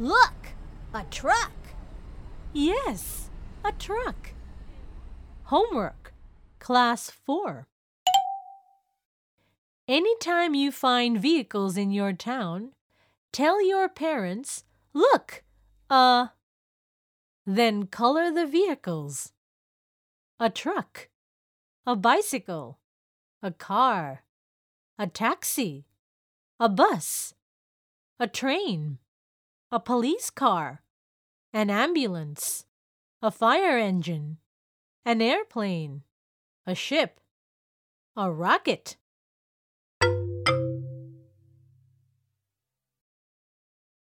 Look, a truck. Yes, a truck. Homework, Class 4. Anytime you find vehicles in your town, tell your parents, look, uh, then color the vehicles. A truck, a bicycle, a car, a taxi, a bus, a train, a police car, an ambulance, a fire engine, an airplane, a ship, a rocket